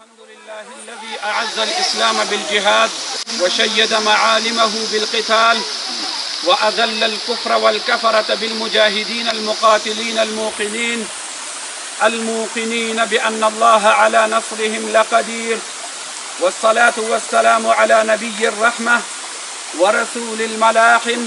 لله الذي أعز الإسلام بالجهاد وشيد معالمه بالقتال وأذل الكفر والكفرة بالمجاهدين المقاتلين الموقنين الموقنين بأن الله على نصرهم لقدير والصلاة والسلام على نبي الرحمة ورسول الملاحم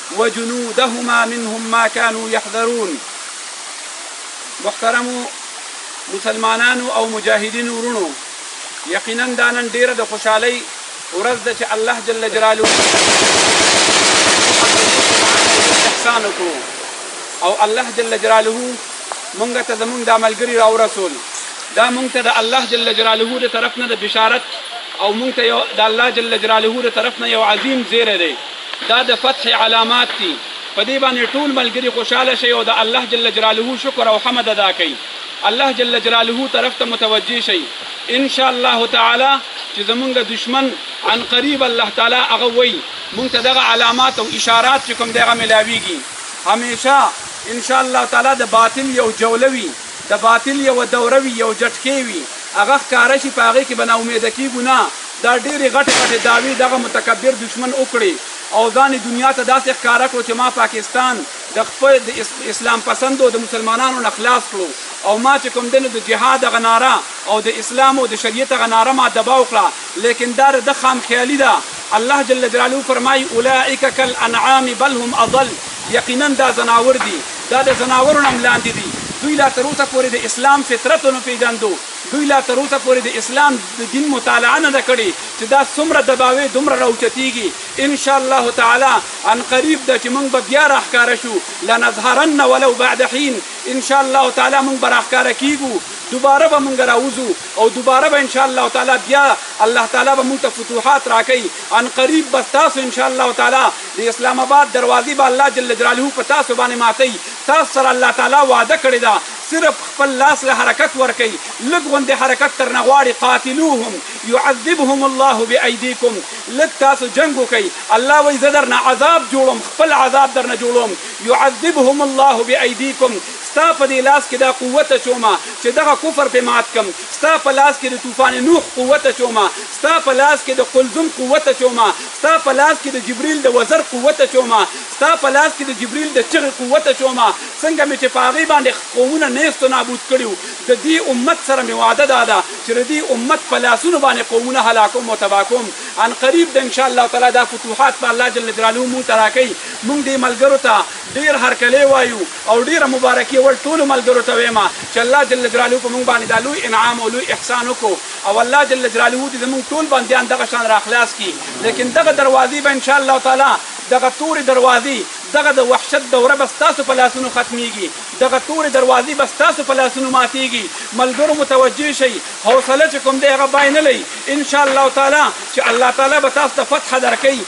وجنودهما منهم ما كانوا يحذرون محترمو مسلمانانو او مجاهدینو ورونو یقینا دا نن ډیره د خوشحالۍ ورځ ده چې الله جل جلاله احسان وکړو او الله جل جلاله مونږ ته زمونږ د ملګري را ورسول دا مونږ ته د الله جل جلاله د طرف نه د بشارت او مونږ ته د الله جل جلاله د طرف نه یو عظیم زیری دی دا د فتح علامات دي، په دې باندې ټول ملګري خوشحاله شئ او د الله جل جلاله شکر او حمد ادا کړئ. الله جل جلاله طرف ته متوجه شئ. ان شاء الله تعالی چې زمونږ دشمن عنقریب الله تعالی هغه وي مونږ ته دغه علامات او اشارات چې کوم دی هغه ملاویږي. همیشه ان شاء الله تعالی د باطل یو جوله وي. د باطل یوه دوره وي، یو جټکې وي، هغه ښکاره شي، په هغې کې به نا امیده کېږو نه، دا ډېرې غټې غټې دعوې دغه متکبر دښمن وکړې او ځان یې دنیا ته داسې ښکاره کړو چې ما پاکستان د خپل د اسلام پسندو او د مسلمانانو نه خلاص کړو او ما چې کوم دی نو د جهاد هغه ناره او د اسلام او د شریعت هغه ناره ما دباو کړه لیکن دا د ده خام خیالي ده الله جل جلاله فرمایي اولئک کالانعام بل هم اضل یقینا دا ځناور دي، دا د ځناورو نه هم لاندې دي، دوی لا تر اوسه پورې د اسلام فطرت ونه پېژندو، دوی لا تر اوسه پورې د اسلام د دین مطالعه نه ده کړې چې دا څومره دباوې دومره راوچتېږي، ان شاء الله تعالی ان قریب ده چې موږ به بیا راښکاره شو، لنظهرن ولو بعد حین، ان شاء الله تعالی موږ به راښکاره کېږو، دوباره به موږ راوځو او دوباره به ان شاء الله تعالی بیا الله تعالی به موږ ته فتوحات راکوي، ان قریب به ستاسو ان شاء الله تعالی د اسلام اباد دروازی به الله جل جلاله په تاسو باندې ماتوی تاسو سره الله تعالی وعده کړی ده صرف خپل لاس له حرکت ورکړئ لږ غوندې حرکت ترنه غواړي قاتلوهم يعذبهم الله بأيديكم لږ تاسو جنګ وکړئ الله وایي زه درنه عذاب جوړوم خپل عذاب درنه جوړوم يعذبهم الله بأيديكم ستا په دې لاس کې دا قوت اچوم چې دغه کفر په مات کم ستا په لاس کې د طوفان نوح قوت اچوم ستا په لاس کې د قلزم قوت اچوم ستا په لاس کې د جبريل د وزر قوت اچومه ستا په لاس کې د جبريل د چغې قوت اچومه څنګه مې چې په هغې باندې قومونه نيست و نابود کړي وو د دې امت سره مې وعده دا ده چې د دې امت په لاسونو باندې قومونه هلاکوم او تباه کوم ان قريب د انشاءالله تعالی دا فتوحات به الله جل جلاله مونږ ته راکوي مونږ دې ملګرو ته ډېر هرکلی وايو او ډېره مبارکي اول ټولو ملګرو ته وايم چې الله جل جلاله په مونږ باندې دا لوی انعام او لوی احسان وکړو او الله جل جلاله دي زموږ ټول بنديان دغه شان راخلاص کړي ليکن دغه دروازي به انشاء الله تعالی دغه توري دروازي دغه د وحشت دوره به ستاسو په لاسونو ختميږي دغه توري دروازي به ستاسو په لاسونو ماتيږي ملګرو متوجه شي حوصله چې کوم دی هغه باي نه لي انشاء الله تعالی چې الله تعالی به تاسو ته فتح درکي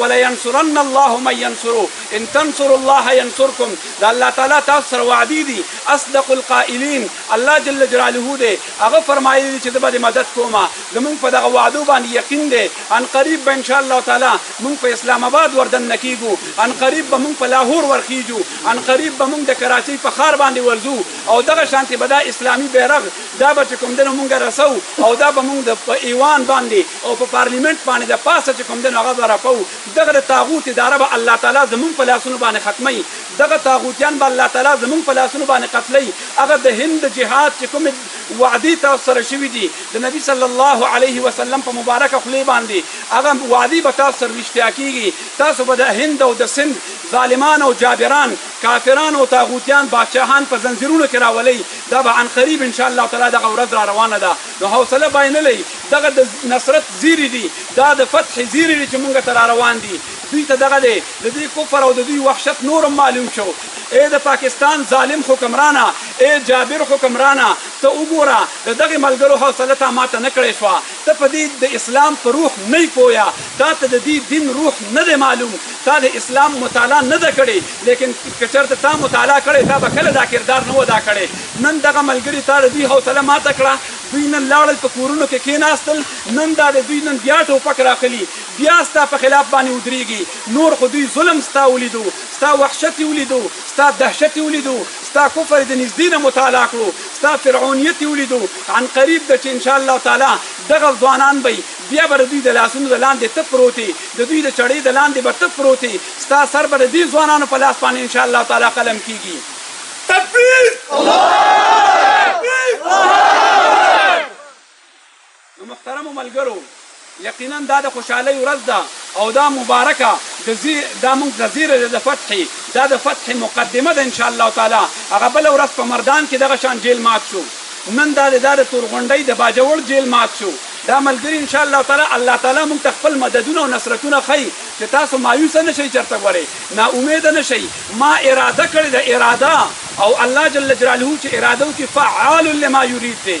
ولينصرن الله من ينصره ان تنصروا الله ينصركم دا الله تعالی تاسو سره وعدي دي اصدق القائلين الله جل جلاله دی هغه فرمایلی دی چه زه به دی مدد کوم زمونږ په دغه وعدو باندی یقین دی ان قریب به انشاء الله تعالی مونږ په اسلام اباد وردننه کیږو ان قریب به مونږ په لاهور ورخیژو ان قریب به مونږ د کراچۍ په ښار باندی ورځو او دغه شانتی به دا اسلامی بیرغ دا به چه کوم دی نو مونږ رسو او دا به مونږ د په ایوان باندی او په پارلیمنټ باندی د پاسه چه کوم دی نو هغه به رپو دغه د طاغوت اداره به الله تعالی زمونږ په لاسونو باندی ختموی دغه طاغوتیان به الله تعالی زموږ په لاسونو باندې قتلوي، هغه د هند د جهاد چې کومې وعدې تاسو سره شوې دي، د نبي صلی الله علیه وسلم په مبارکه خولې باندې هغه وعدې به تاسو سره رښتیا کېږي، تاسو به د هند او د سند ظالمان او جابران، کافران او طاغوتیان بادشاهان په زنځیرونو کې راولئ، دا به عنقریب ان شاء الله تعالی دغه ورځ را روانه ده، نو حوصله بایللئ، دغه د نصرت زیري دي، دا د فتحې زیري دي چې موږ ته را روان دي، دوی ته دغه د. د دوی کفر او د دوی وحشت نور هم معلوم شو اې د پاکستان ظالم حکمرانه اې جابر حکمرانه ته وګوره د دغه ملګرو حوصله تا ماته نه کړې شوه ته په دې د اسلام په روح نه یې پوه تا ته د دې دین روح نه دی معلوم تا د اسلام مطالعه نه ده کړې لیکن که چېرته تا مطالعه کړې تا به کله دا کردار نه و ادا کړی نن دغه ملګري تا د دوی حوصله ماته کړه دوی نن لاړل په کورونو کې کېناستل نن دا د دوی نن بیا ټوپک راخلي بیا ستا په خلاف باندې ودریږي نور خو دوی ظلم ستا ولیدو ستا وحشت یې ولیدو ستا دهشت یې ولیدو ستا کفر یې د نږدې نه مطالعه کړو ستا فرعونیت یې ولیدو عن قریب ده چې ان شاء الله تعالی دغه ځوانان به بیا به د دوی د لاسونو د لاندې ته پروت یې د دوی د چړې د لاندې به ته پروت یې ستا سر به د دې ځوانانو په لاس باندې ان شاء الله تعالی قلم کیږي تکبیر الله نو محترمو ملګرو یقینا دا د خوشحالۍ ورځ ده او دا مبارکه د زی دا مونږ ته زیری دی د فتحې دا د فتحې مقدمه ده انشاءالله تعالی هغه بله ورځ په مردان کې دغه شان جیل مات شو نن دا د دا د تورغونډۍ د باجوړ جیل مات شو دا ملګري انشاءالله تعالی الله تعالی مونږ ته خپل مددونه او نصرتونه ښیي چې تاسو مایوسه نه شئ چرته ګورئ نا امیده نه شئ ما اراده کړې ده اراده او الله جل جلاله چې اراده وکړي فعال لما یرید دی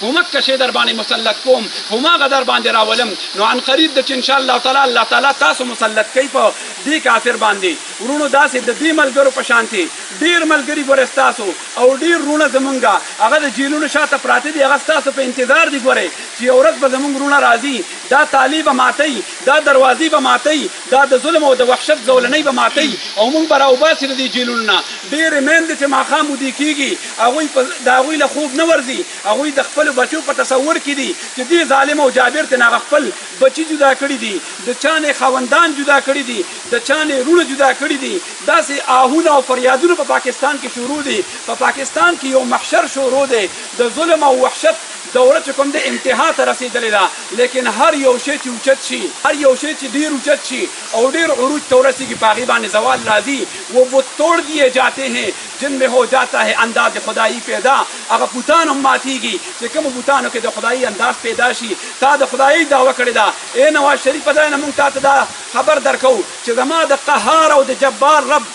کومک که شی درباندې مسلط کوم هماغه درباندې راولم نو عنقریب د چې ان شاء الله تعالی الله تعالی تاسو مسلط کوي په دې کافر باندې وروڼو داسې د دې ملګرو په شانتې ډیر ملګري ګورئ ستاسو او ډیر وروڼه زمونږ هغه د جیلونو شاته پراته دي هغه ستاسو په انتظار دي ګورئ چې یو ورځ به زمونږ وروڼه راځي دا تالې به ماتوي دا دروازې به ماتوي دا د ظلم او د وحشت زولنۍ به ماتوي او موږ به راوباسي له دې جیلونو نه ډېرې میندې چې ماښام ودې کېږي هغوی په د هغوی له خوب نه ورځي هغوی د خپلو بچو په تصور کې دي چې دې ظالم او جابر ترې هغه خپل بچي جدا کړي دي د چا نه خاوندان جدا کړي دي د چا نه وروڼه جدا کړي دي داسې آهونه او فریادونه په پاکستان کې شروع دي په پاکستان کې یو محشر شروع دی د ظلم او وحشت دوره چې کوم دی انتها ته رسیدلې ده لیکن هر یو شی چې اوچت شي هر یو شی چې ډیر اوچت شي او ډیر عروج ته ورسیږي په هغې باندې زوال راځي وو بت توړ دیه جاتے هې جن مې هو جاتا هې انداز خدایي پیدا هغه بتان هم ماتیږي چې کومو بتانو کې د خدایي انداز پیدا شي تا د خدایي دعوه کړې ده ای نواز شریفه ځای نه مونږ تاته دا خبر درکوو چې زما د قهار او د جبار رب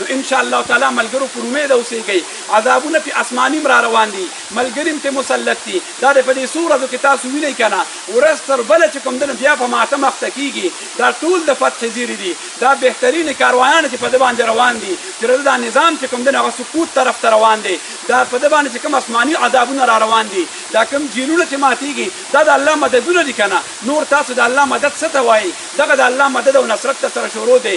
نو ان شاء الله تعالی ملګرو پر امید اوسیږئ عذابونه پې اسمانیم را روان دي ملګریم پې مسلط دي دا دی په دې څو ورځو کې تاسو وینئ کنه ورځ تر بله چې کوم ده نو بیا په ماتم اخته کیږي دا ټول د فتحې زیري دي دا بهترینې کاروانانې چې په ده باندې روان دي چې د ده دا نظام چې کوم ده نو هغه سقوط طرف ته روان دی دا په ده باندې چې کوم اسماني عذابونه را روان دي دا کوم جیلونه چې ماتیږي دا د الله مددونه دي کنه نور تاسو د الله مدد څه ته وایئ دغه د الله مدد او نصرت درسره شروع دی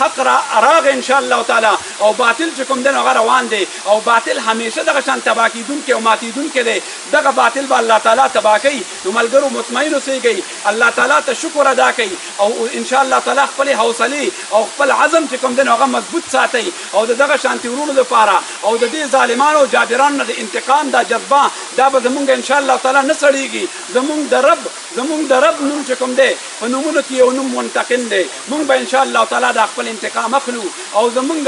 حق را راغی ان شاء الله تعالی او باطل چې کوم دی نو هغه روان دی او باطل همیشه دغه شان تباه کیدونکی او ماتیدونکی دی دغه باطل به الله تعالی تباه کوي نو ملګرو مطمئن اوسیږئ الله تعالی ته شکر ادا کړئ او ان شاء الله تعالی خپل حوصله او خپل عزم چې کوم دی نو هغه مضبوط ساتئ او د دغه شانتي ورونو لپاره او د دې ظالمانو او جابرانو نه د انتقام دا جذبه دا به زمونږ ان شاء الله تعالی نه سړیږي زمونږ د رب زموږ د رب نوم چې کوم دی په نومونو کې یو نوم منتقم دی موږ به ان شاء الله تعالی دا خپل انتقام اخلو او زموږ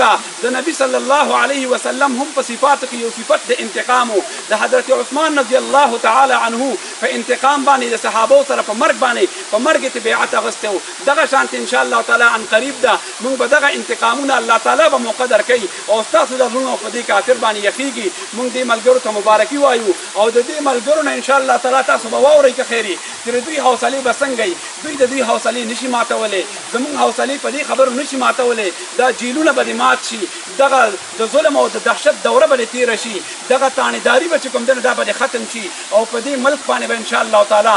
د نبی صلی الله علیه وسلم هم په صفاتو کې یو صفت د انتقام د حضرت عثمان رضی الله تعالی عنه په انتقام باندې د صحابه سره په مرګ باندې په مرګ ته بیعت غسته او دغه شانت ان شاء الله تعالی ان قریب ده موږ به دغه انتقامونه الله تعالی به مقدر کوي او تاسو د زړونو په دې کافر باندې یخیږي موږ دې ملګرو ته مبارکي وایو او د دوی ملګرو نه انشاءالله تعالی تاسو به واورئ که خیر یې چې د دوی حوصلې به څنګه وي، دوی د دوی حوصلې نه شي ماتولی، زموږ حوصلې په دې خبرو نه شي ماتولی، دا جېلونه به دې مات شي، دغه د ظلم او د دهشت دوره به دې تېره شي، دغه طعنه داري به چې کوم ده نو دا به دې ختم شي او په دې ملک باندې به انشاءالله تعالی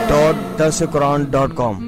ڈاٹ دس قرآن ڈاٹ کام